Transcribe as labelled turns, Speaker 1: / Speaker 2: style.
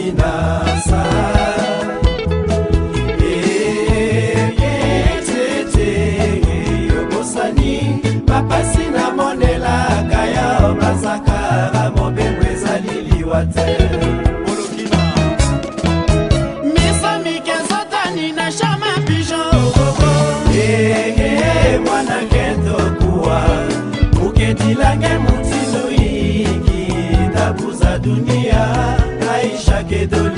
Speaker 1: minasa eyetete yobosani bapasi namonelaka ya bazaka bamobembo ezali liwa te mwana ketokuwa buketilage mutinduiki tabuza dunia que